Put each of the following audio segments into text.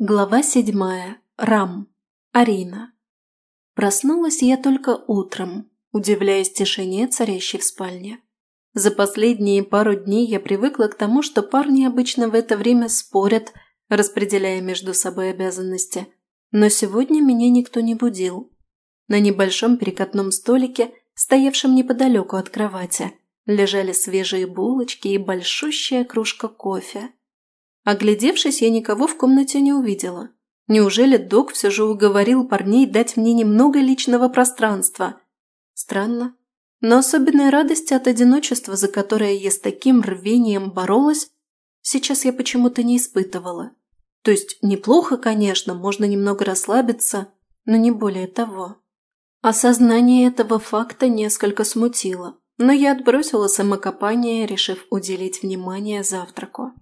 Глава седьмая. Рам. Арина. Проснулась я только утром, удивляясь тишине, царящей в спальне. За последние пару дней я привыкла к тому, что парни обычно в это время спорят, распределяя между собой обязанности. Но сегодня меня никто не будил. На небольшом перекатном столике, стоявшем неподалеку от кровати, лежали свежие булочки и большущая кружка кофе. Оглядевшись, я никого в комнате не увидела. Неужели док все же уговорил парней дать мне немного личного пространства? Странно. Но особенной радости от одиночества, за которое я с таким рвением боролась, сейчас я почему-то не испытывала. То есть неплохо, конечно, можно немного расслабиться, но не более того. Осознание этого факта несколько смутило, но я отбросила самокопание, решив уделить внимание завтраку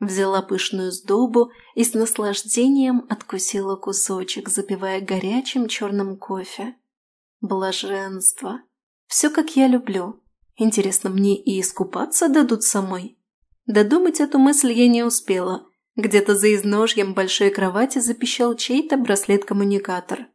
взяла пышную сдобу и с наслаждением откусила кусочек, запивая горячим черным кофе. Блаженство. Все, как я люблю. Интересно, мне и искупаться дадут самой? Додумать эту мысль я не успела. Где-то за изножьем большой кровати запищал чей-то браслет-коммуникатор.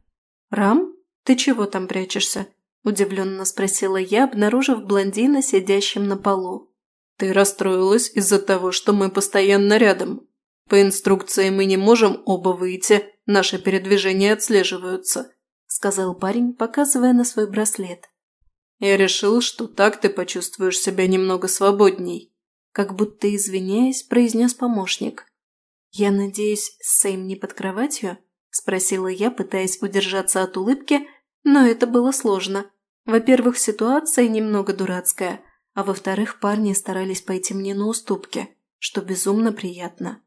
«Рам, ты чего там прячешься?» – удивленно спросила я, обнаружив блондина, сидящим на полу. «Ты расстроилась из-за того, что мы постоянно рядом. По инструкции мы не можем оба выйти, наши передвижения отслеживаются», – сказал парень, показывая на свой браслет. «Я решил, что так ты почувствуешь себя немного свободней», – как будто извиняясь, произнес помощник. «Я надеюсь, Сэйм не под кроватью?» – спросила я, пытаясь удержаться от улыбки, но это было сложно. Во-первых, ситуация немного дурацкая – а во-вторых, парни старались пойти мне на уступки, что безумно приятно.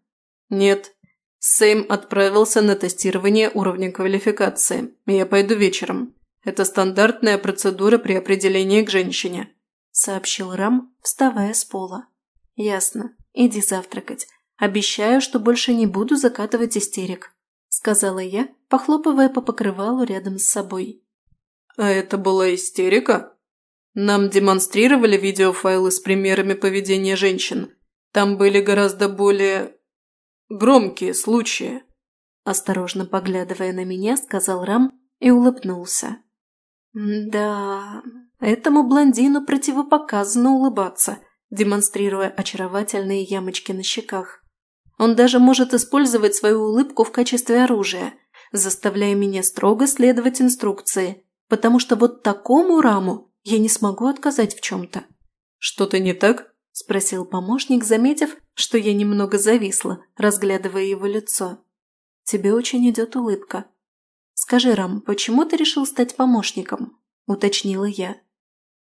«Нет, Сэм отправился на тестирование уровня квалификации. Я пойду вечером. Это стандартная процедура при определении к женщине», – сообщил Рам, вставая с пола. «Ясно. Иди завтракать. Обещаю, что больше не буду закатывать истерик», – сказала я, похлопывая по покрывалу рядом с собой. «А это была истерика?» Нам демонстрировали видеофайлы с примерами поведения женщин. Там были гораздо более... громкие случаи. Осторожно поглядывая на меня, сказал Рам и улыбнулся. «Да, этому блондину противопоказано улыбаться, демонстрируя очаровательные ямочки на щеках. Он даже может использовать свою улыбку в качестве оружия, заставляя меня строго следовать инструкции, потому что вот такому Раму я не смогу отказать в чем-то». «Что-то не так?» – спросил помощник, заметив, что я немного зависла, разглядывая его лицо. «Тебе очень идет улыбка». «Скажи, Рам, почему ты решил стать помощником?» – уточнила я.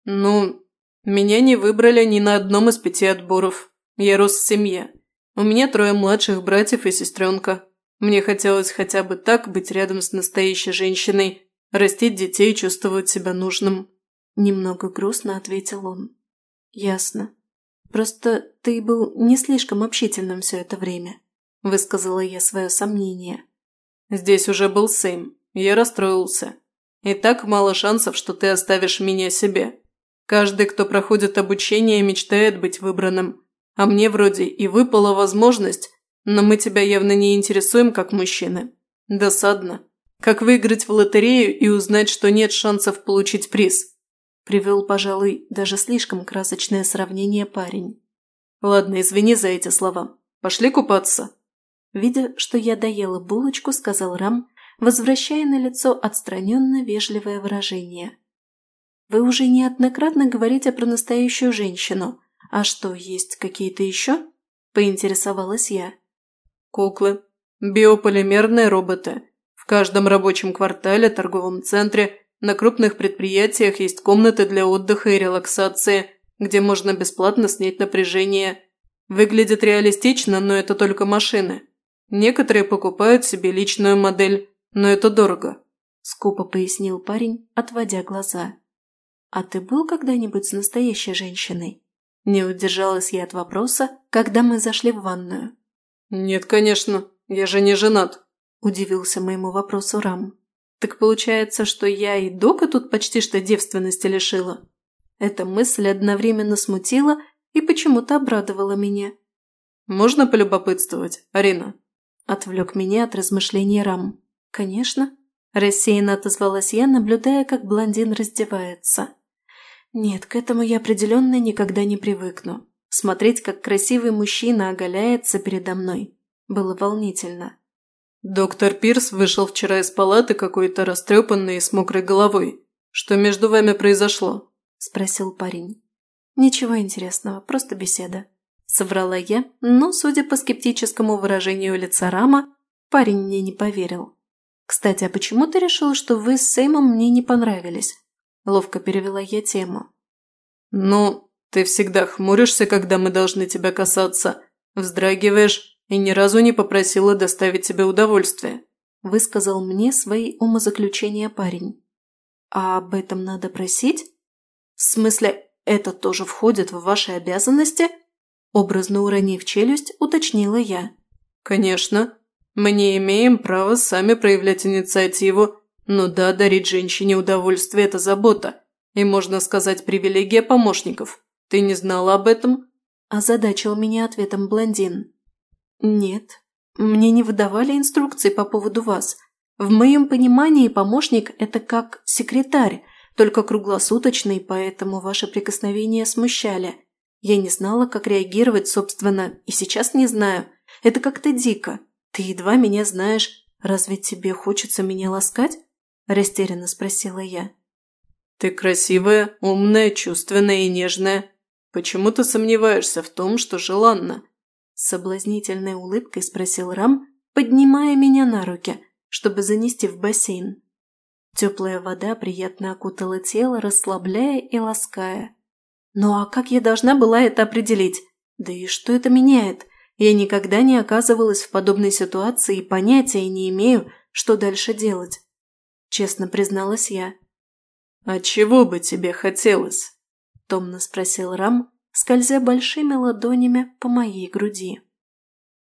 «Ну, меня не выбрали ни на одном из пяти отборов. Я рос в семье. У меня трое младших братьев и сестренка. Мне хотелось хотя бы так быть рядом с настоящей женщиной, растить детей и чувствовать себя нужным. Немного грустно ответил он. Ясно. Просто ты был не слишком общительным все это время. Высказала я свое сомнение. Здесь уже был Сэм. Я расстроился. И так мало шансов, что ты оставишь меня себе. Каждый, кто проходит обучение, мечтает быть выбранным. А мне вроде и выпала возможность, но мы тебя явно не интересуем как мужчины. Досадно. Как выиграть в лотерею и узнать, что нет шансов получить приз? Привел, пожалуй, даже слишком красочное сравнение парень. «Ладно, извини за эти слова. Пошли купаться». Видя, что я доела булочку, сказал Рам, возвращая на лицо отстраненно вежливое выражение. «Вы уже неоднократно говорите про настоящую женщину. А что, есть какие-то еще?» – поинтересовалась я. «Куклы. Биополимерные роботы. В каждом рабочем квартале, торговом центре – на крупных предприятиях есть комнаты для отдыха и релаксации, где можно бесплатно снять напряжение. Выглядит реалистично, но это только машины. Некоторые покупают себе личную модель, но это дорого», – скупо пояснил парень, отводя глаза. «А ты был когда-нибудь с настоящей женщиной?» Не удержалась я от вопроса, когда мы зашли в ванную. «Нет, конечно, я же не женат», – удивился моему вопросу Рам. Так получается, что я и Дока тут почти что девственности лишила. Эта мысль одновременно смутила и почему-то обрадовала меня. «Можно полюбопытствовать, Арина? – отвлек меня от размышлений Рам. «Конечно», – рассеянно отозвалась я, наблюдая, как блондин раздевается. «Нет, к этому я определенно никогда не привыкну. Смотреть, как красивый мужчина оголяется передо мной, было волнительно». «Доктор Пирс вышел вчера из палаты какой-то растрепанный и с мокрой головой. Что между вами произошло?» – спросил парень. «Ничего интересного, просто беседа», – соврала я, но, судя по скептическому выражению лица Рама, парень мне не поверил. «Кстати, а почему ты решил, что вы с Сеймом мне не понравились?» Ловко перевела я тему. «Ну, ты всегда хмуришься, когда мы должны тебя касаться, вздрагиваешь и ни разу не попросила доставить тебе удовольствие», высказал мне свои умозаключения парень. «А об этом надо просить? В смысле, это тоже входит в ваши обязанности?» Образно уронив челюсть, уточнила я. «Конечно. Мы не имеем права сами проявлять инициативу, но да, дарить женщине удовольствие – это забота, и, можно сказать, привилегия помощников. Ты не знала об этом?» Озадачил меня ответом блондин. «Нет, мне не выдавали инструкции по поводу вас. В моем понимании помощник – это как секретарь, только круглосуточный, поэтому ваши прикосновения смущали. Я не знала, как реагировать, собственно, и сейчас не знаю. Это как-то дико. Ты едва меня знаешь. Разве тебе хочется меня ласкать?» – растерянно спросила я. «Ты красивая, умная, чувственная и нежная. Почему ты сомневаешься в том, что желанна?» С соблазнительной улыбкой спросил Рам, поднимая меня на руки, чтобы занести в бассейн. Теплая вода приятно окутала тело, расслабляя и лаская. Ну а как я должна была это определить? Да и что это меняет? Я никогда не оказывалась в подобной ситуации и понятия не имею, что дальше делать. Честно призналась я. «А чего бы тебе хотелось?» – томно спросил Рам, скользя большими ладонями по моей груди.